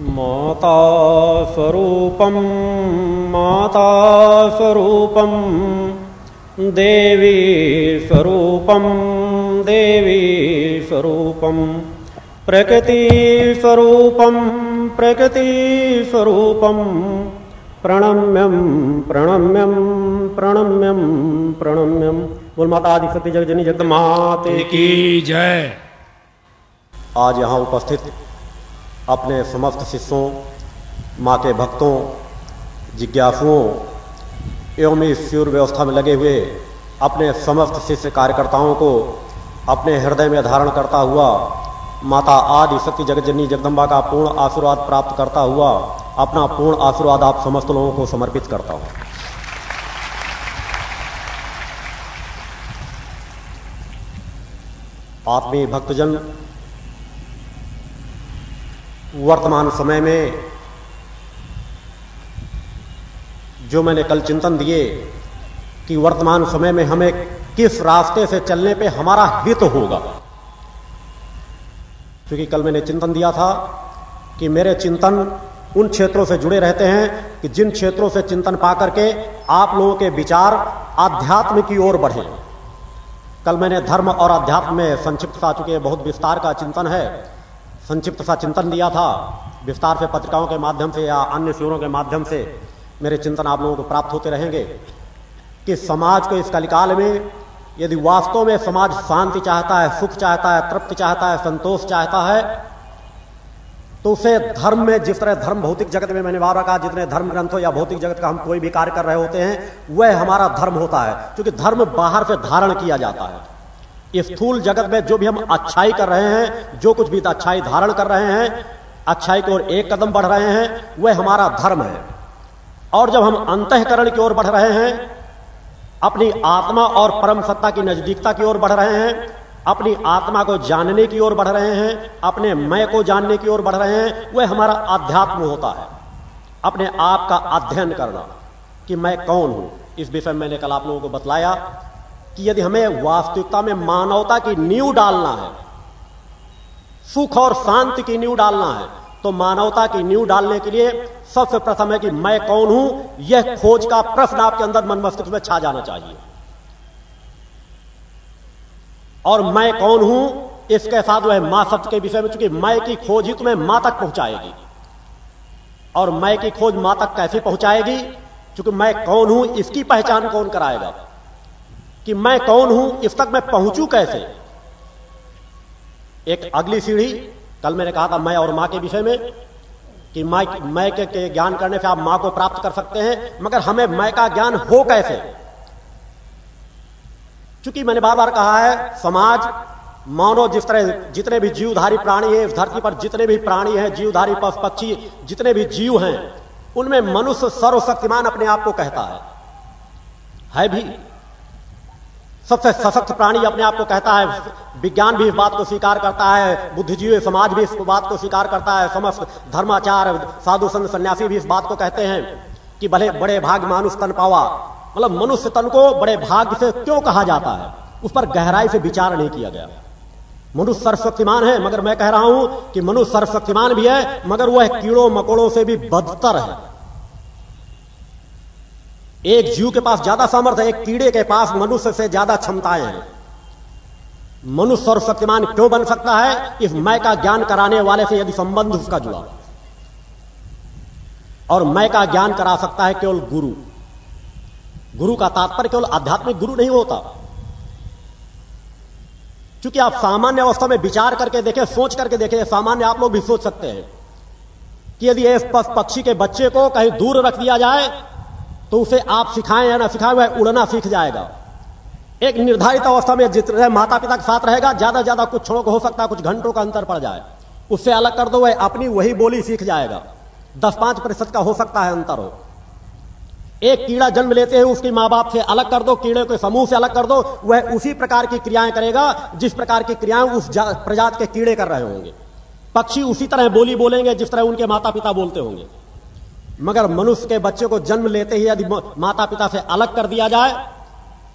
माता स्वरूपं माता स्वरूपं देवी स्वरूपं देवी स्वरूपं प्रकृतिस्वरूपं प्रकृतिस्वरूपं प्रणम्यं प्रणम्यं प्रणम्यं प्रणम्यं। बोल माता आदि सत्य जगजनी जगदमाते की जय। आज यहाँ उपस्थित अपने समस्त शिष्यों माँ के भक्तों, जिज्ञासुओं एवं इस शिविर व्यवस्था में लगे हुए अपने समस्त शिष्य कार्यकर्ताओं को अपने हृदय में धारण करता हुआ, माता आदि सत्य जगतजननी जगदम्बा का पूर्ण आशीर्वाद प्राप्त करता हुआ अपना पूर्ण आशीर्वाद आप समस्त लोगों को समर्पित करता हूँ। आत्मीय भक्तजन वर्तमान समय में जो मैंने कल चिंतन दिए कि वर्तमान समय में हमें किस रास्ते से चलने पे हमारा हित होगा। क्योंकि कल मैंने चिंतन दिया था कि मेरे चिंतन उन क्षेत्रों से जुड़े रहते हैं कि जिन क्षेत्रों से चिंतन पा करके आप लोगों के विचार आध्यात्म की ओर बढ़े। कल मैंने धर्म और अध्यात्म में संक्षिप्त आ चुके बहुत विस्तार का चिंतन है। संक्षिप्त सा चिंतन दिया था। विस्तार से पत्रिकाओं के माध्यम से या अन्य शिविरों के माध्यम से मेरे चिंतन आप लोगों को प्राप्त होते रहेंगे कि समाज को इस कलिकाल में, यदि वास्तव में समाज शांति चाहता है, सुख चाहता है, तृप्ति चाहता है, संतोष चाहता है तो उसे धर्म में जिस तरह धर्म भौतिक जगत में मैंने बार कहा, जितने धर्म ग्रंथों या भौतिक जगत का हम कोई भी कार्य कर रहे होते हैं, वह हमारा धर्म होता है, क्योंकि धर्म बाहर से धारण किया जाता है। स्थूल जगत में जो भी हम अच्छाई कर रहे हैं, जो कुछ भी अच्छाई धारण कर रहे हैं, अच्छाई की ओर एक कदम बढ़ रहे हैं, वह हमारा धर्म है। और जब हम अंतकरण की ओर बढ़ रहे हैं, अपनी आत्मा और परम सत्ता की नजदीकता की ओर बढ़ रहे हैं, अपनी आत्मा को जानने की ओर बढ़ रहे हैं, अपने मैं को जानने की ओर बढ़ रहे हैं, वह हमारा अध्यात्म होता है। अपने आप का अध्ययन करना कि मैं कौन हूँ? इस विषय में मैंने कल आप लोगों को बतलाया। कि यदि हमें वास्तविकता में मानवता की नींव डालना है, सुख और शांति की नींव डालना है तो मानवता की नींव डालने के लिए सबसे प्रथम है कि मैं कौन हूँ? यह खोज का प्रश्न आपके अंदर मन मस्तिष्क में छा जाना चाहिए। और मैं कौन हूँ? इसके साथ वह माँ शब्द के विषय में, चूँकि मैं की खोज ही तुम्हें माँ तक पहुंचाएगी। और मैं की खोज माँ तक कैसे पहुंचाएगी? चूँकि मैं कौन हूँ, इसकी पहचान कौन कराएगा? कि मैं कौन हूँ इस तक मैं पहुंचू कैसे? एक अगली सीढ़ी कल मैंने कहा था मैं और माँ के विषय में कि मैं मैं के, के ज्ञान करने से आप माँ को प्राप्त कर सकते हैं मगर हमें मैं का ज्ञान हो कैसे? क्योंकि मैंने बार बार कहा है समाज मानो जिस तरह जितने भी जीवधारी प्राणी है धरती पर जितने भी प्राणी हैं जीवधारी पशु पक्षी जितने भी जीव हैं उनमें मनुष्य सर्वशक्तिमान अपने आप को कहता है। है भी। सबसे सशक्त प्राणी अपने आप को कहता है, विज्ञान भी इस बात को स्वीकार करता है, बुद्धिजीवी समाज भी इस बात को स्वीकार करता है, समस्त धर्माचार, साधु संत, सन्यासी भी इस बात को कहते हैं कि भले बड़े भाग मानुष तन पावा मतलब मनुष्य तन को बड़े भाग्य से क्यों कहा जाता है? उस पर गहराई से विचार नहीं किया गया। मनुष्य सर्वशक्तिमान है, मगर मैं कह रहा हूँ कि मनुष्य सर्वशक्तिमान भी है, मगर वह कीड़ों, मकोड़ों से भी बदतर है। एक जीव के पास ज़्यादा सामर्थ्य है, एक कीड़े के पास मनुष्य से ज़्यादा क्षमताएँ हैं। मनुष्य सर्वशक्तिमान क्यों बन सकता है? इस मैं का ज्ञान कराने वाले से यदि संबंध उसका जुड़ा। और मैं का ज्ञान करा सकता है केवल गुरु। गुरु का तात्पर्य केवल आध्यात्मिक गुरु नहीं होता। क्योंकि आप सामान्य अवस्था में विचार करके देखें, सोच करके देखें, सामान्य आप लोग भी सोच सकते हैं कि यदि एक पक्षी के बच्चे को कहीं दूर रख दिया जाए तो उसे आप सिखाएँ या ना सिखाएँ, वह उड़ना सीख जाएगा। एक निर्धारित अवस्था में जितने माता पिता के साथ रहेगा ज़्यादा ज़्यादा कुछ क्षणों हो सकता है, कुछ घंटों का अंतर पड़ जाए। उससे अलग कर दो, वह अपनी वही बोली सीख जाएगा। दस पाँच प्रतिशत का हो सकता है अंतर हो। एक कीड़ा जन्म लेते हैं उसके माँ बाप से अलग कर दो, कीड़े के समूह से अलग कर दो, वह उसी प्रकार की क्रियाएँ करेगा, जिस प्रकार की क्रियाएँ उस प्रजात के कीड़े कर रहे होंगे। पक्षी उसी तरह बोली बोलेंगे, जिस तरह उनके माता पिता बोलते होंगे। मगर मनुष्य के बच्चे को जन्म लेते ही यदि माता पिता से अलग कर दिया जाए,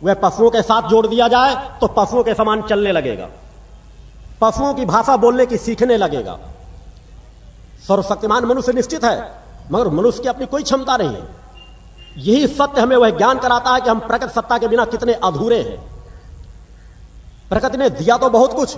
वह पशुओं के साथ जोड़ दिया जाए तो पशुओं के समान चलने लगेगा। पशुओं की भाषा बोलने की सीखने लगेगा। सर्वशक्तिमान मनुष्य निश्चित है, मगर मनुष्य की अपनी कोई क्षमता नहीं है। यही सत्य हमें वह ज्ञान कराता है कि हम प्रकृति सत्ता के बिना कितने अधूरे हैं। प्रकृति ने दिया तो बहुत कुछ,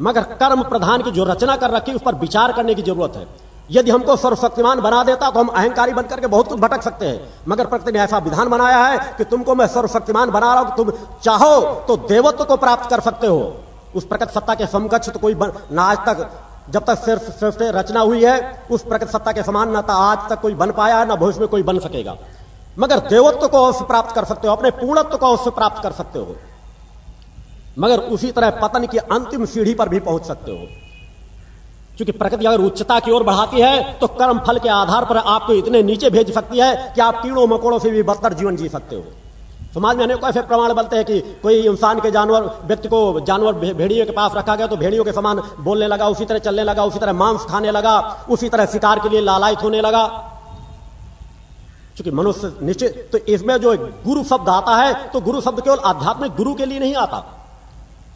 मगर कर्म प्रधान की जो रचना कर रखी उस पर विचार करने की ज़रूरत है। यदि हमको सर्वशक्तिमान बना देता तो हम अहंकारी बनकर के बहुत कुछ भटक सकते हैं। मगर प्रकृति ने ऐसा विधान बनाया है कि तुमको मैं सर्वशक्तिमान बना रहा हूँ, तुम चाहो तो देवत्व को प्राप्त कर सकते हो। उस प्रकृति सत्ता के समकक्ष तो कोई आज तक, जब तक सिर्फ़ सिर्फ़ रचना हुई है, उस प्रकृति सत्ता के समान न आज तक कोई बन पाया है, न भविष्य में कोई बन सकेगा। मगर देवत्व को अवश्य प्राप्त कर सकते हो, अपने पूर्णत्व को अवश्य प्राप्त कर सकते हो। मगर उसी तरह पतन की अंतिम सीढ़ी पर भी पहुँच सकते हो। क्योंकि प्रकृति अगर उच्चता की ओर बढ़ाती है तो कर्म फल के आधार पर आपको इतने नीचे भेज सकती है कि आप कीड़ों मकोड़ों से भी बदतर जीवन जी सकते हो। समाज में अनेक ऐसे प्रमाण बनते हैं कि कोई इंसान के जानवर, व्यक्ति को जानवर भेड़ियों के पास रखा गया तो भेड़ियों के समान बोलने लगा, उसी तरह चलने लगा, उसी तरह मांस खाने लगा, उसी तरह शिकार के लिए लालायित होने लगा। क्योंकि मनुष्य निश्चित तो इसमें जो गुरु शब्द आता है तो गुरु शब्द केवल आध्यात्मिक गुरु के लिए नहीं आता।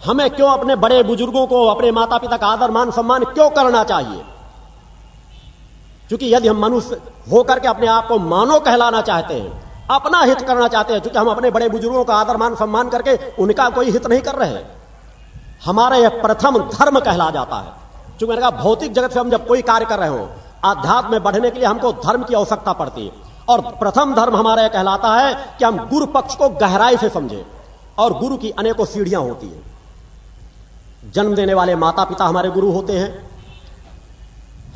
हमें क्यों अपने बड़े बुज़ुर्गों को, अपने माता पिता का आदर, मान, सम्मान क्यों करना चाहिए? क्योंकि यदि हम मनुष्य होकर के अपने आप को मानो कहलाना चाहते हैं, अपना हित करना चाहते हैं, क्योंकि हम अपने बड़े बुज़ुर्गों का आदर, मान, सम्मान करके उनका कोई हित नहीं कर रहे हमारा यह प्रथम धर्म कहला जाता है। क्योंकि मैंने कहा, भौतिक जगत से हम जब कोई कार्य कर रहे हो, आध्यात्म में बढ़ने के लिए हमको धर्म की आवश्यकता पड़ती है। और प्रथम धर्म हमारा यह कहलाता है कि हम गुरु पक्ष को गहराई से समझें, और गुरु की अनेकों सीढ़ियाँ होती हैं। जन्म देने वाले माता पिता हमारे गुरु होते हैं।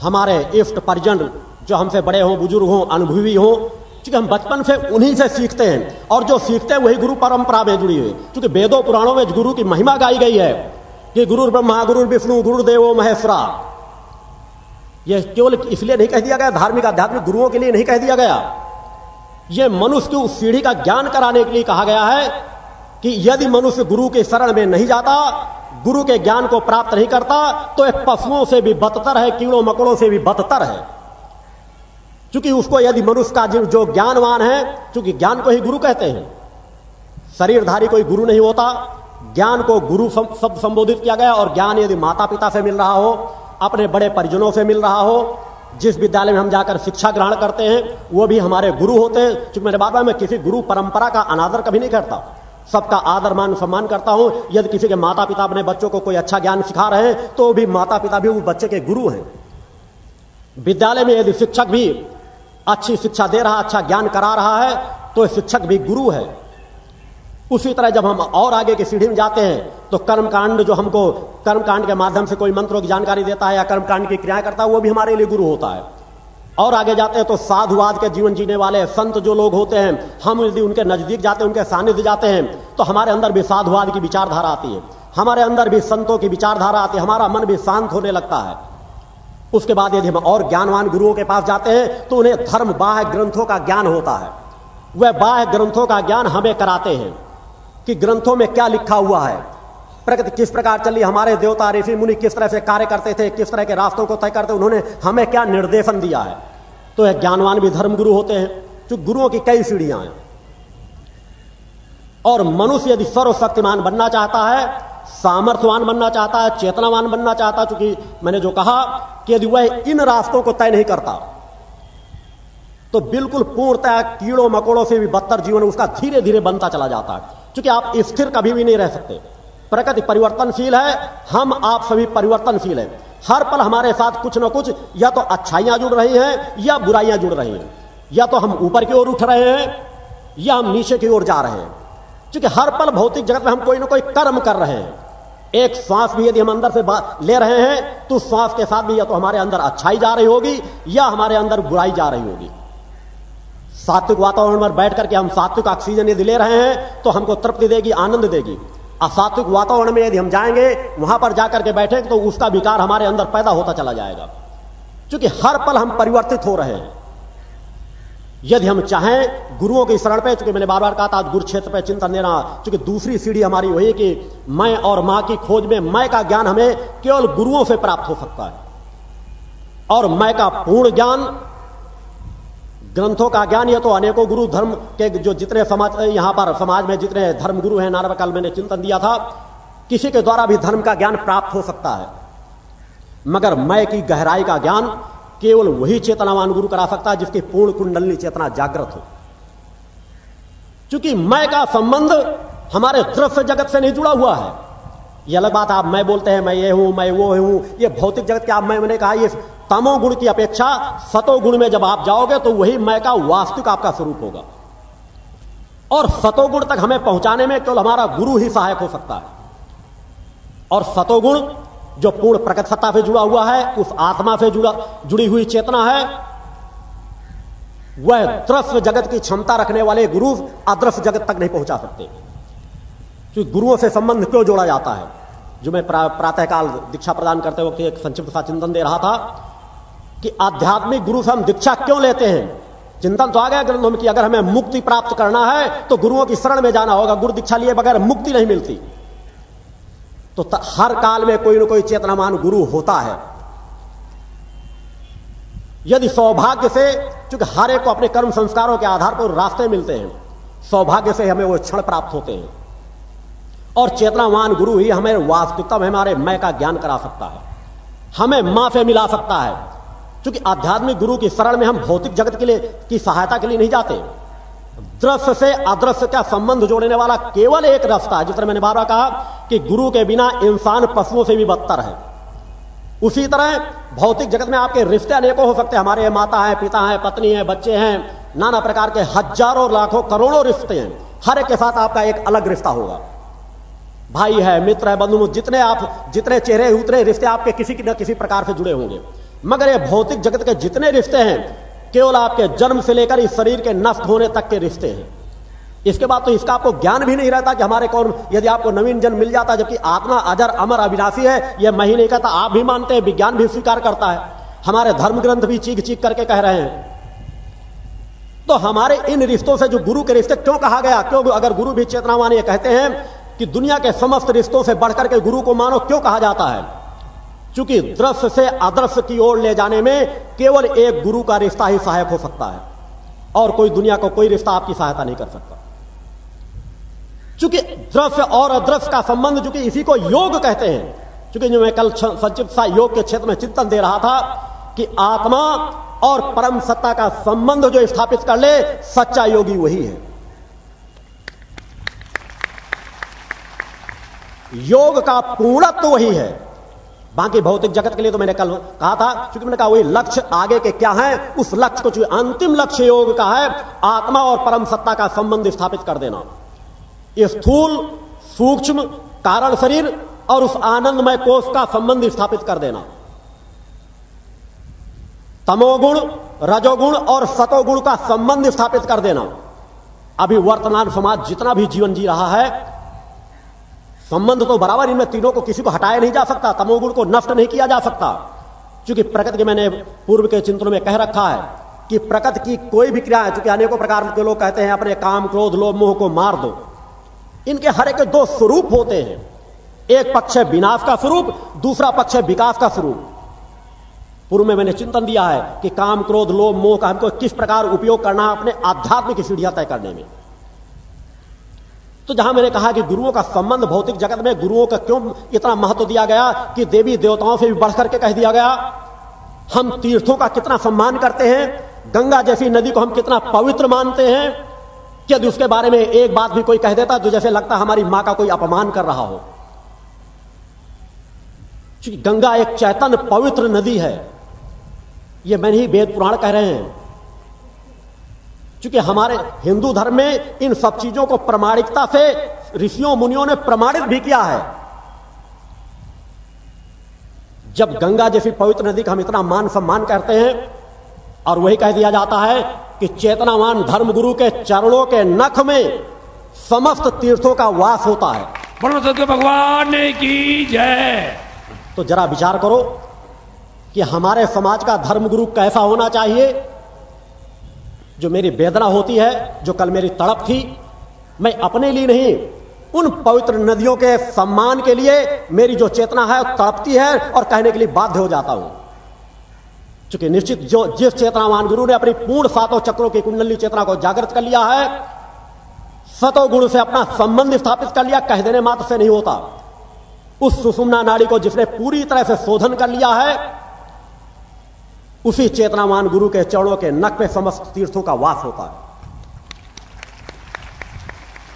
हमारे इष्ट परिजन जो हमसे बड़े हों, बुज़ुर्ग हों, अनुभवी हों क्योंकि हम बचपन से उन्हीं से सीखते हैं और जो सीखते हैं वही गुरु परंपरा में जुड़ी हुई। क्योंकि वेदों, पुराणों में गुरु की महिमा गाई गई है कि गुरु ब्रह्मा गुरु विष्णु गुरुदेव महेश्वरा। यह केवल इसलिए नहीं कह दिया गया, धार्मिक, आध्यात्मिक गुरुओं के लिए नहीं कह दिया गया। यह मनुष्य की उस सीढ़ी का ज्ञान कराने के लिए कहा गया है कि यदि मनुष्य गुरु के शरण में नहीं जाता गुरु के ज्ञान को प्राप्त नहीं करता तो एक पशुओं से भी बदतर है, कीड़ों मकड़ों से भी बदतर है। क्योंकि उसको यदि मनुष्य का जो ज्ञानवान है क्योंकि ज्ञान को ही गुरु कहते हैं, शरीरधारी कोई गुरु नहीं होता, ज्ञान को गुरु शब्द संबोधित किया गया, और ज्ञान यदि माता पिता से मिल रहा हो, अपने बड़े परिजनों से मिल रहा हो, जिस विद्यालय में हम जाकर शिक्षा ग्रहण करते हैं, वो भी हमारे गुरु होते हैं। क्योंकि मेरे बात में किसी गुरु परंपरा का अनादर कभी नहीं करता। सबका आदर, मान, सम्मान करता हूँ। यदि किसी के माता पिता अपने बच्चों को कोई अच्छा ज्ञान सिखा रहे हैं तो भी माता पिता भी उस बच्चे के गुरु हैं। विद्यालय में यदि शिक्षक भी अच्छी शिक्षा दे रहा अच्छा ज्ञान करा रहा है तो शिक्षक भी गुरु है। उसी तरह जब हम और आगे की सीढ़ी में जाते हैं तो कर्मकांड जो हमको, कर्मकांड के माध्यम से कोई मंत्रों की जानकारी देता है या कर्मकांड की क्रियाएँ करता है, वो भी हमारे लिए गुरु होता है। और आगे जाते हैं तो साधुवाद के जीवन जीने वाले संत जो लोग होते हैं, हम यदि उनके नज़दीक जाते हैं, उनके सानिध्य जाते हैं तो हमारे अंदर भी साधुवाद की विचारधारा आती है। हमारे अंदर भी संतों की विचारधारा आती है, हमारा मन भी शांत होने लगता है। उसके बाद यदि हम और ज्ञानवान गुरुओं के पास जाते हैं तो उन्हें धर्म बाह्य ग्रंथों का ज्ञान होता है। वह बाह्य ग्रंथों का ज्ञान हमें कराते हैं कि ग्रंथों में क्या लिखा हुआ है। प्रकृति किस प्रकार चली, हमारे देवता ऋषि मुनि किस तरह से कार्य करते थे, किस तरह के रास्तों को तय करते, उन्होंने हमें क्या निर्देशन दिया है? तो यह ज्ञानवान भी धर्म गुरु होते हैं, जो गुरुओं की कई सीढ़ियाँ हैं। और मनुष्य यदि सर्वशक्तिमान बनना चाहता है, सामर्थ्यवान बनना चाहता है, चेतनावान बनना चाहता क्योंकि मैंने जो कहा कि यदि वह इन रास्तों को तय नहीं करता तो बिल्कुल पूर्णतः कीड़ों मकोड़ों से भी बदतर जीवन उसका धीरे धीरे बनता चला जाता है। क्योंकि आप स्थिर कभी भी नहीं रह सकते। प्रकृति परिवर्तनशील है, हम आप सभी परिवर्तनशील हैं। हर पल हमारे साथ कुछ ना कुछ, या तो अच्छाइयाँ जुड़ रही हैं, या बुराइयाँ जुड़ रही हैं। या तो हम ऊपर की ओर उठ रहे हैं, या हम नीचे की ओर जा रहे हैं। क्योंकि हर पल भौतिक जगत में हम कोई ना कोई कर्म कर रहे हैं। एक श्वास भी यदि हम अंदर से ले रहे हैं तो श्वास के साथ भी या तो हमारे अंदर अच्छाई जा रही होगी, या हमारे अंदर बुराई जा रही होगी। सात्विक वातावरण में बैठ करके हम सात्विक ऑक्सीजन यदि ले रहे हैं तो हमको तृप्ति देगी, आनंद देगी। असात्विक वातावरण में यदि हम जाएँगे, वहाँ पर जाकर के बैठे तो उसका विकार हमारे अंदर पैदा होता चला जाएगा। क्योंकि हर पल हम परिवर्तित हो रहे हैं। यदि हम चाहें, गुरुओं के शरण पे, चूँकि मैंने बार बार कहा था, आज गुरु क्षेत्र पे चिंतन देना, चूँकि दूसरी सीढ़ी हमारी वही कि मैं और माँ की खोज में, मैं का ज्ञान हमें केवल गुरुओं से प्राप्त हो सकता है। और मैं का पूर्ण ज्ञान ग्रंथों का ज्ञान, ये तो अनेकों गुरु धर्म के जो जितने समाज, यहाँ पर समाज में जितने धर्म गुरु हैं नारव काल मैंने चिंतन दिया था, किसी के द्वारा भी धर्म का ज्ञान प्राप्त हो सकता है। मगर मैं की गहराई का ज्ञान केवल वही चेतनावान गुरु करा सकता है जिसकी पूर्ण कुंडली चेतना जागृत हो। क्योंकि मैं का संबंध हमारे दृश्य जगत से नहीं जुड़ा हुआ है। यह अलग बात आप मैं बोलते हैं, मैं ये हूँ, मैं वो हूँ, ये भौतिक जगत के आप मैं मैंने कहा, ये तमो गुण की अपेक्षा सतो गुण में जब आप जाओगे तो वही मैं का वास्तविक आपका स्वरूप होगा। और सतोगुण तक हमें पहुँचाने में केवल हमारा गुरु ही सहायक हो सकता है। और सतोगुण जो पूर्ण प्रकट सत्ता से जुड़ा हुआ है, उस आत्मा से जुड़ा, जुड़ी हुई चेतना है, वह दृश्य जगत की क्षमता रखने वाले गुरु अदृश्य जगत तक नहीं पहुँचा सकते। क्योंकि गुरुओं से संबंध क्यों जोड़ा जाता है? जो मैं प्रातःकाल दीक्षा प्रदान करते वक्त एक संक्षिप्त सा चिंतन दे रहा था कि आध्यात्मिक गुरु से हम दीक्षा क्यों लेते हैं? चिंतन तो आ गया ग्रंथों में कि अगर हमें मुक्ति प्राप्त करना है तो गुरुओं की शरण में जाना होगा। गुरु दीक्षा लिए बगैर मुक्ति नहीं मिलती। तो हर काल में कोई ना कोई चेतनामान गुरु होता है। यदि सौभाग्य से चूँकि हर एक को अपने कर्म संस्कारों के आधार पर रास्ते मिलते हैं, सौभाग्य से हमें वो क्षण प्राप्त होते हैं। और चेतनावान गुरु ही हमें वास्तविकता में हमारे मैं का ज्ञान करा सकता है। हमें माँ से मिला सकता है। क्योंकि आध्यात्मिक गुरु की शरण में हम भौतिक जगत के लिए, की सहायता के लिए नहीं जाते। दृश्य से अदृश्य का संबंध जोड़ने वाला केवल एक रास्ता है, जिस तरह मैंने बार बार कहा कि गुरु के बिना इंसान पशुओं से भी बदतर है। उसी तरह भौतिक जगत में आपके रिश्ते अनेकों हो सकते हैं। हमारे माता है, पिता है, पत्नी है, बच्चे हैं, नाना प्रकार के हज़ारों, लाखों, करोड़ों रिश्ते हैं। हर एक के साथ आपका एक अलग रिश्ता होगा। भाई है, मित्र है, बंधु, जितने आप, जितने चेहरे, उतने रिश्ते आपके किसी न किसी प्रकार से जुड़े होंगे। मगर ये भौतिक जगत के जितने रिश्ते हैं, केवल आपके जन्म से लेकर इस शरीर के नष्ट होने तक के रिश्ते हैं। इसके बाद तो इसका आपको ज्ञान भी नहीं रहता कि हमारे कौन, यदि आपको नवीन जन्म मिल जाता, जबकि आत्मा अजर, अमर, अविनाशी है यह मैं ही नहीं कहता आप भी मानते हैं, विज्ञान भी स्वीकार करता है। हमारे धर्म ग्रंथ भी चीख चीख करके कह रहे हैं। तो हमारे इन रिश्तों से जो गुरु के रिश्ते, क्यों कहा गया? क्यों अगर गुरु भी चेतनावान ये कहते हैं कि दुनिया के समस्त रिश्तों से बढ़कर के गुरु को मानो, क्यों कहा जाता है? क्योंकि दृश्य से अदृश्य की ओर ले जाने में केवल एक गुरु का रिश्ता ही सहायक हो सकता है और कोई दुनिया का को कोई रिश्ता आपकी सहायता नहीं कर सकता। चूँकि दृश्य और अदृश्य का संबंध चूँकि इसी को योग कहते हैं क्योंकि जो मैं कल संचिप्त योग के क्षेत्र में चिंतन दे रहा था कि आत्मा और परम सत्ता का संबंध जो स्थापित कर ले, सच्चा योगी वही है। योग का पूर्णत्व वही है। बाकी भौतिक जगत के लिए तो मैंने कल कहा था क्योंकि मैंने कहा वही लक्ष्य आगे के क्या है, उस लक्ष्य को अंतिम लक्ष्य योग का है, आत्मा और परम सत्ता का संबंध स्थापित कर देना। स्थूल, सूक्ष्म, कारण शरीर और उस आनंदमय कोष का संबंध स्थापित कर देना। तमोगुण, रजोगुण और सतोगुण का संबंध स्थापित कर देना। अभी वर्तमान समाज जितना भी जीवन जी रहा है संबंध तो बराबर इनमें तीनों को किसी को हटाया नहीं जा सकता, तमोगुण को नष्ट नहीं किया जा सकता। क्योंकि प्रकृति के मैंने पूर्व के चिंतनों में कह रखा है कि प्रकृति की कोई भी क्रिया है चूँकि अनेकों प्रकार के लोग कहते हैं, अपने काम, क्रोध, लोभ, मोह को मार दो। इनके हर एक दो स्वरूप होते हैं। एक पक्ष है विनाश का स्वरूप, दूसरा पक्ष है विकास का स्वरूप। पूर्व में मैंने चिंतन दिया है कि काम, क्रोध, लोभ, मोह का हमको किस प्रकार उपयोग करना अपने आध्यात्मिक सीढ़ियाँ तय करने में। तो जहाँ मैंने कहा कि गुरुओं का संबंध भौतिक जगत में, गुरुओं का क्यों इतना महत्व दिया गया कि देवी देवताओं से भी बढ़कर के कह दिया गया? हम तीर्थों का कितना सम्मान करते हैं? गंगा जैसी नदी को हम कितना पवित्र मानते हैं? यदि उसके बारे में एक बात भी कोई कह देता तो जैसे लगता हमारी माँ का कोई अपमान कर रहा हो? गंगा एक चैतन्य पवित्र नदी है। यह मैंने ही वेद पुराण कह रहे हैं। क्योंकि हमारे हिंदू धर्म में इन सब चीज़ों को प्रमाणिकता से ऋषियों मुनियों ने प्रमाणित भी किया है। जब गंगा जैसी पवित्र नदी का हम इतना मान सम्मान करते हैं और वही कह दिया जाता है कि चेतनावान धर्मगुरु के चरणों के नख में समस्त तीर्थों का वास होता है। भगवान की जय। तो जरा विचार करो कि हमारे समाज का धर्मगुरु कैसा होना चाहिए जो मेरी वेदना होती है, जो कल मेरी तड़प थी, मैं अपने लिए नहीं, उन पवित्र नदियों के सम्मान के लिए मेरी जो चेतना है, तड़पती है और कहने के लिए बाध्य हो जाता हूँ। चूँकि निश्चित जो, जिस चेतनावान गुरु ने अपनी पूर्ण सातों चक्रों की कुंडली चेतना को जागृत कर लिया है, सतो गुरु से अपना संबंध स्थापित कर लिया, कह देने मात्र से नहीं होता। उस सुषुम्ना नाड़ी को जिसने पूरी तरह से शोधन कर लिया है उसी चेतनामान गुरु के चरणों के नक पे समस्त तीर्थों का वास होता है।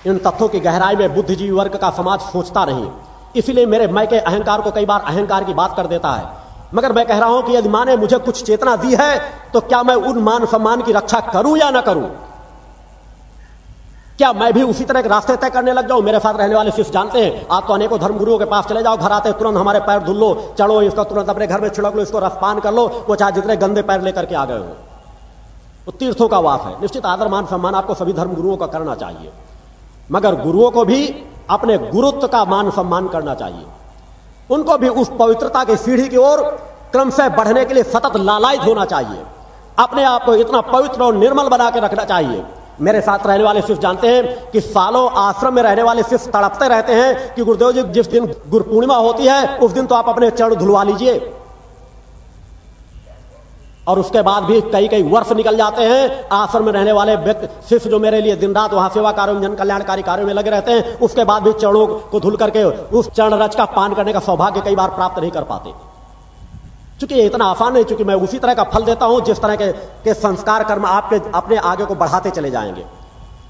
इन तथ्यों की गहराई में बुद्धिजीवी वर्ग का समाज सोचता नहीं इसलिए मेरे मैं के अहंकार को कई बार अहंकार की बात कर देता है। मगर मैं कह रहा हूँ कि यदि माँ ने मुझे कुछ चेतना दी है तो क्या मैं उन मान सम्मान की रक्षा करूँ या ना करूँ? क्या मैं भी उसी तरह के रास्ते तय करने लग जाऊँ? मेरे साथ रहने वाले शिष्य जानते हैं। आप तो अनेकों धर्मगुरुओं के पास चले जाओ, घर आते तुरंत हमारे पैर धुल लो, चढ़ो, इसको तुरंत अपने घर में छिड़क लो, इसको रसपान कर लो, वो चाहे जितने गंदे पैर लेकर के आ गए हो। वो तीर्थों का वास है। निश्चित आदर, मान, सम्मान आपको सभी धर्मगुरुओं का करना चाहिए। मगर गुरुओं को भी अपने गुरुत्व का मान, सम्मान करना चाहिए। उनको भी उस पवित्रता की सीढ़ी की ओर क्रम से बढ़ने के लिए सतत लालायित होना चाहिए। अपने आप को इतना पवित्र और निर्मल बना के रखना चाहिए। मेरे साथ रहने वाले शिष्य जानते हैं कि सालों आश्रम में रहने वाले शिष्य तड़पते रहते हैं कि गुरुदेव जी, जिस दिन गुरु पूर्णिमा होती है, उस दिन तो आप अपने चरण धुलवा लीजिए। और उसके बाद भी कई कई वर्ष निकल जाते हैं, आश्रम में रहने वाले शिष्य जो मेरे लिए दिन रात वहाँ सेवा कार्यों, जन कल्याणकारी कार्यों में लगे रहते हैं, उसके बाद भी चरणों को धुल करके उस चरण रच का पान करने का सौभाग्य कई बार प्राप्त नहीं कर पाते। चूँकि इतना आसान नहीं चूँकि मैं उसी तरह का फल देता हूँ जिस तरह के, के संस्कार कर्म आपके अपने आगे को बढ़ाते चले जाएँगे।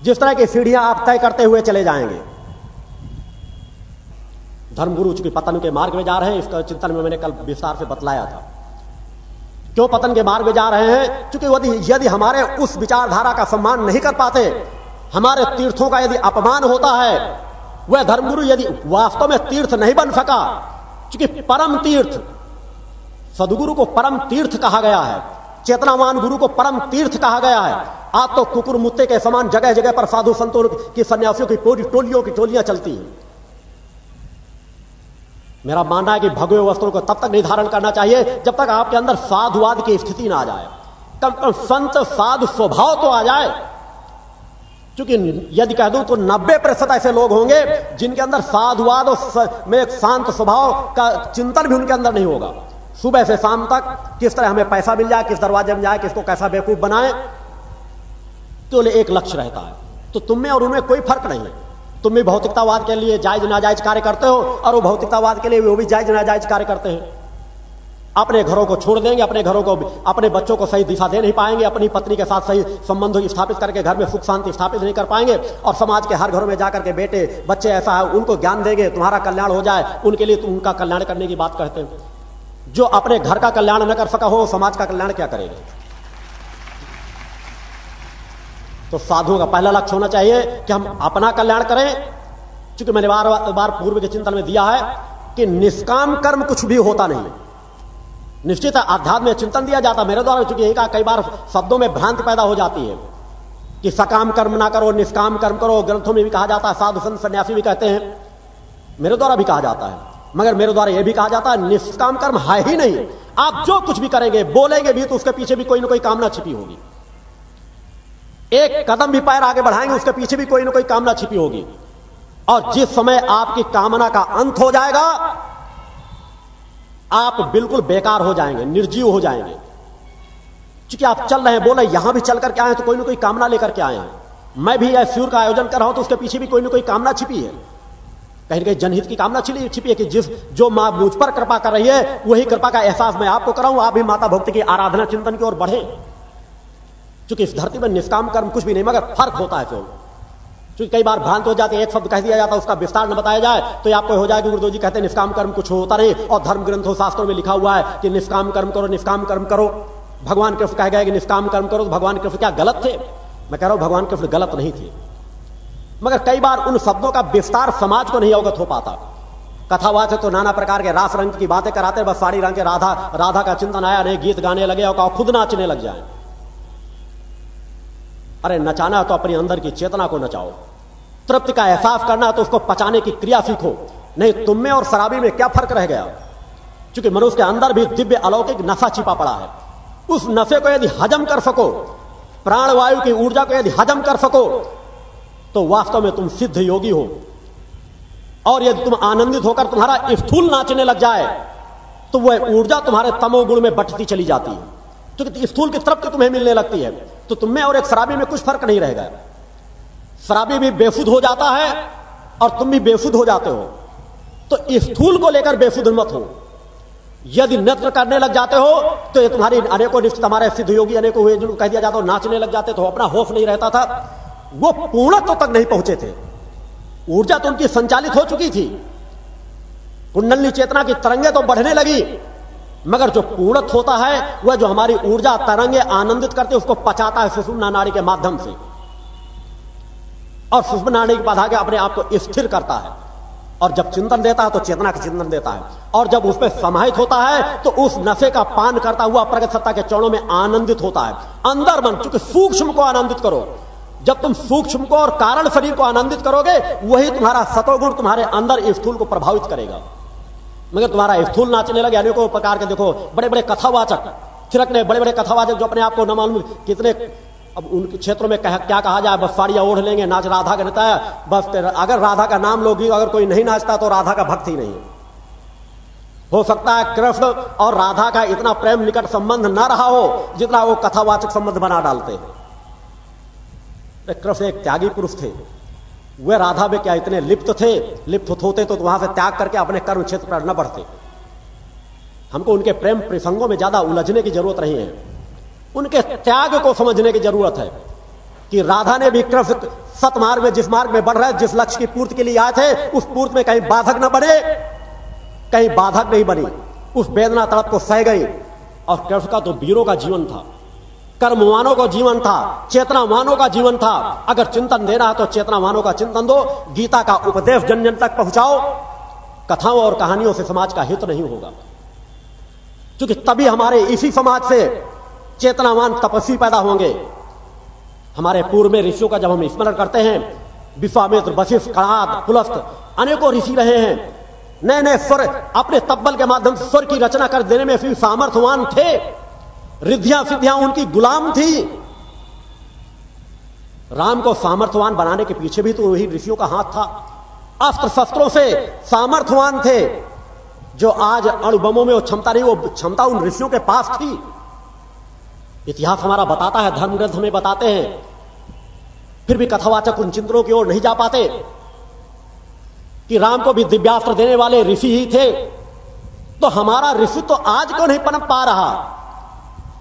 जिस तरह की सीढ़ियाँ आप तय करते हुए चले जाएँगे। धर्मगुरु चूँकि पतन के मार्ग में जा रहे हैं इसका चिंतन में मैंने कल विस्तार से बतलाया था। क्यों पतन के मार्ग में जा रहे हैं? चूँकि यदि यदि हमारे उस विचारधारा का सम्मान नहीं कर पाते हमारे तीर्थों का यदि अपमान होता है वह धर्मगुरु यदि वास्तव में तीर्थ नहीं बन सका क्योंकि परम तीर्थ सदगुरु को परम तीर्थ कहा गया है। चेतनावान गुरु को परम तीर्थ कहा गया है। आज तो कुकुर मुत्ते के समान जगह जगह पर साधु संतों की सन्यासियों की पूरी टोलियों की टोलियाँ चलती हैं। मेरा मानना है कि भगवे वस्त्रों को तब तक निर्धारण करना चाहिए जब तक आपके अंदर साधुवाद की स्थिति ना आ जाए। कम कम संत साधु स्वभाव तो आ जाए। क्योंकि यदि कह दूँ तो 90 प्रतिशत ऐसे लोग होंगे जिनके अंदर साधुवाद और में शांत स्वभाव का चिंतन भी उनके अंदर नहीं होगा। सुबह से शाम तक किस तरह हमें पैसा मिल जाए, किस दरवाजे में जाए, किसको कैसा बेवकूफ़ बनाए तो एक लक्ष्य रहता है। तो तुम में और उनमें कोई फ़र्क नहीं है। तुम भी भौतिकतावाद के लिए जायज़ नाजायज कार्य करते हो, और वो भौतिकतावाद के लिए वो भी जायज़ नाजायज कार्य करते हैं। अपने घरों को छोड़ देंगे, अपने घरों को, अपने बच्चों को सही दिशा दे नहीं पाएँगे, अपनी पत्नी के साथ सही संबंध स्थापित करके घर में सुख शांति स्थापित नहीं कर पाएँगे, और समाज के हर घरों में जाकर के बेटे, बच्चे ऐसा है, उनको ज्ञान देंगे, तुम्हारा कल्याण हो जाए, उनके लिए तुम उनका कल्याण करने की बात कहते हैं। जो अपने घर का कल्याण न कर सका हो, समाज का कल्याण क्या करेगा? तो साधुओं का पहला लक्ष्य होना चाहिए कि हम अपना कल्याण करें। क्योंकि मैंने बार बार पूर्व के चिंतन में दिया है कि निष्काम कर्म कुछ भी होता नहीं। निश्चित अध्यात्म में चिंतन दिया जाता, मेरे द्वारा चूँकि एक कई बार शब्दों में भ्रांति पैदा हो जाती है कि सकाम कर्म ना करो, निष्काम कर्म करो, ग्रंथों में भी कहा जाता है, साधु संत सन्यासी भी कहते हैं, मेरे द्वारा भी कहा जाता है। मगर मेरे द्वारा यह भी कहा जाता है, निष्काम कर्म है ही नहीं। आप जो कुछ भी करेंगे, बोलेंगे भी तो उसके पीछे भी कोई ना कोई कामना छिपी होगी। एक कदम भी पैर आगे बढ़ाएँगे, उसके पीछे भी कोई ना कोई कामना छिपी होगी। और जिस समय आपकी कामना का अंत हो जाएगा, आप बिल्कुल बेकार हो जाएँगे, निर्जीव हो जाएँगे। क्योंकि आप चल रहे हैं, बोले, यहाँ भी चल करके आए तो कोई ना कोई कामना लेकर के आए हैं। मैं भी यह शिविर का आयोजन कर रहा हूँ तो उसके पीछे भी कोई ना कोई कामना छिपी है। कहीं कहीं जनहित की कामना छिपी छिपी है कि जिस जो माँ मुझ पर कृपा कर रही है, वही कृपा का एहसास मैं आपको कराऊं। आप भी माता भक्ति की आराधना चिंतन की ओर बढ़े। क्योंकि इस धरती में निष्काम कर्म कुछ भी नहीं, मगर फ़र्क होता है क्यों क्योंकि कई बार भ्रांत हो जाते एक शब्द कह दिया जाता है, उसका विस्तार न बताया जाए तो आपको हो जाए कि गुरुदेव जी कहते हैं, निष्काम कर्म कुछ होता नहीं। और धर्म ग्रंथों, शास्त्रों में लिखा हुआ है कि निष्काम कर्म करो, निष्काम कर्म करो। भगवान कृष्ण कह गए कि निष्काम कर्म करो तो भगवान कृष्ण क्या गलत थे? मैं कह रहा हूँ, भगवान कृष्ण गलत नहीं थे। मगर कई बार उन शब्दों का विस्तार समाज को नहीं अवगत हो पाता। कथावाच तो नाना प्रकार के रास रंग की बातें कराते, बस साड़ी रंग के राधा राधा का चिंतन आया नहीं गीत गाने लगे और खुद नाचने लग जाए। अरे नचाना तो अपने अंदर की चेतना को नचाओ। तृप्ति का एहसास करना तो उसको पचाने की क्रिया सीखो। नहीं, तुम में और शराबी में क्या फ़र्क रह गया? क्योंकि मनुष्य के अंदर भी दिव्य अलौकिक नशा छिपा पड़ा है। उस नशे को यदि हजम कर सको, प्राणवायु की ऊर्जा को यदि हजम कर सको तो वास्तव में तुम सिद्ध योगी हो। और यदि तुम आनंदित होकर तुम्हारा स्थूल नाचने लग जाए तो वह ऊर्जा तुम्हारे तमोगुण में बटती चली जाती है। तो स्थूल की तरफ़ तुम्हें मिलने लगती है तो तुम्हें और एक शराबी में कुछ फ़र्क नहीं रहेगा। शराबी भी बेफुद हो जाता है और तुम भी बेफुद हो जाते हो। तो स्थूल को लेकर बेफुद मत हो। यदि नृत्य करने लग जाते हो तो ये तुम्हारी अनेकों निश्चित हमारे सिद्ध योगी अनेकों हुए जिनको कह दिया जाता हो, नाचने लग जाते तो अपना होश नहीं रहता था। वो पूर्णत्व तक नहीं पहुँचे थे। ऊर्जा तो उनकी संचालित हो चुकी थी। कुंडली चेतना की तरंगे तो बढ़ने लगी। मगर जो पूर्णत होता है, वह जो हमारी ऊर्जा तरंगे आनंदित करते उसको पचाता है सुषुम्ना नाड़ी के माध्यम से। और सुषुम्ना नाड़ी के बाद आगे अपने आप को स्थिर करता है। और जब चिंतन देता है तो चेतना का चिंतन देता है। और जब उस पर समाहित होता है तो उस नशे का पान करता हुआ प्रगत सत्ता के चरणों में आनंदित होता है। अंदर मन चूँकि सूक्ष्म को आनंदित करो। जब तुम सूक्ष्म को और कारण शरीर को आनंदित करोगे वही तुम्हारा सतोगुण तुम्हारे अंदर स्थूल को प्रभावित करेगा। मगर तुम्हारा स्थूल नाचने लगे अनेकों प्रकार के देखो बड़े बड़े कथावाचक थिरकने बड़े बड़े कथावाचक जो अपने आप को न मालूम कितने अब उनके क्षेत्रों में कह, क्या कहा जाए बस साड़ियाँ ओढ़ लेंगे नाच राधा का रहता है बस अगर राधा का नाम लोगी अगर कोई नहीं नाचता तो राधा का भक्त ही नहीं हो सकता है कृष्ण और राधा का इतना प्रेम निकट संबंध ना रहा हो जितना वो कथावाचक संबंध बना डालते हैं। कृष्ण एक त्यागी पुरुष थे। वे राधा में क्या इतने लिप्त थे? लिप्त होते तो वहाँ से त्याग करके अपने कर्म क्षेत्र पर न बढ़ते। हमको उनके प्रेम प्रसंगों में ज़्यादा उलझने की ज़रूरत नहीं है। उनके त्याग को समझने की ज़रूरत है कि राधा ने भी कृष्ण सत मार्ग में, जिस मार्ग में बढ़ रहे जिस लक्ष्य की पूर्ति के लिए आए थे, उस पूर्ति में कहीं बाधक न बने, कहीं बाधक नहीं बनी। उस वेदना तड़प को सह गई और कृष्ण का तो वीरों का जीवन था। कर्मवानों का जीवन था, चेतनावानों का जीवन था। अगर चिंतन देना है तो चेतनावानों का चिंतन दो, गीता का उपदेश जन जन तक पहुंचाओ। कथाओं और कहानियों से समाज का हित नहीं होगा। क्योंकि तभी हमारे इसी समाज से चेतनावान तपस्वी पैदा होंगे। हमारे पूर्व में ऋषियों का जब हम स्मरण करते हैं, विश्वामित्र, वशिष्ठ कड़ाद पुलस्त, अनेकों ऋषि रहे हैं। नए नए स्वर अपने तब्बल के माध्यम से स्वर की रचना कर देने में सामर्थ्यवान थे। रिद्धियाँ सिद्धियाँ उनकी गुलाम थी। राम को सामर्थ्यवान बनाने के पीछे भी तो वही ऋषियों का हाथ था। अस्त्र शस्त्रों से सामर्थ्यवान थे। जो आज अणुबमों में वो क्षमता नहीं, वो क्षमता उन ऋषियों के पास थी। इतिहास हमारा बताता है धर्म ग्रंथ हमें बताते हैं। फिर भी कथावाचक उन चिंतनों की ओर नहीं जा पाते कि राम को भी दिव्यास्त्र देने वाले ऋषि ही थे। तो हमारा ऋषि तो आज क्यों नहीं पनप पा रहा?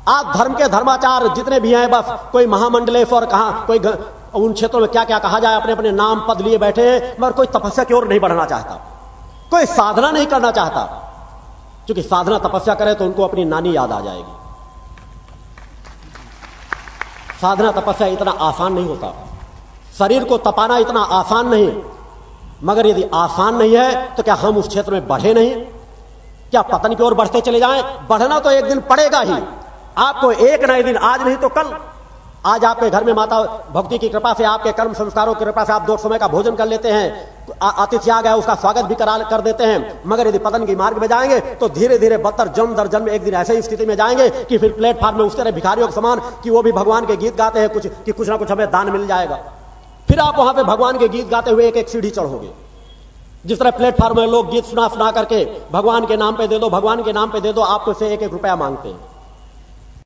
आज धर्म के धर्माचार जितने भी हैं बस कोई महामंडलेश्वर कहा कोई ग, उन क्षेत्रों में क्या क्या कहा जाए अपने अपने नाम पद लिए बैठे हैं मगर कोई तपस्या की ओर नहीं बढ़ना चाहता। कोई साधना नहीं करना चाहता। क्योंकि साधना तपस्या करे तो उनको अपनी नानी याद आ जाएगी। साधना तपस्या इतना आसान नहीं होता। शरीर को तपाना इतना आसान नहीं। मगर यदि आसान नहीं है तो क्या हम उस क्षेत्र में बढ़े नहीं? क्या पतन की ओर बढ़ते चले जाएँ? बढ़ना तो एक दिन पड़ेगा ही। आपको एक ना दिन, आज नहीं तो कल। आज आपके घर में माता भक्ति की कृपा से, आपके कर्म संस्कारों की कृपा से आप दो समय का भोजन कर लेते हैं। अतिथि आ गया, उसका स्वागत भी करा, कर देते हैं। मगर यदि पतन की मार्ग में जाएँगे तो धीरे धीरे बदतर, जन्म दर जन्म एक दिन ऐसे ही स्थिति में जाएँगे कि फिर प्लेटफॉर्म में उस तरह भिखारियों के समान कि वो भी भगवान के गीत गाते हैं, कुछ, कि कुछ ना कुछ हमें दान मिल जाएगा। फिर आप वहाँ पर भगवान के गीत गाते हुए एक एक सीढ़ी चढ़ोगे। जिस तरह प्लेटफॉर्म में लोग गीत सुना सुना करके, भगवान के नाम पे दे दो, भगवान के नाम पे दे दो, आपको से एक एक रुपया मांगते हैं।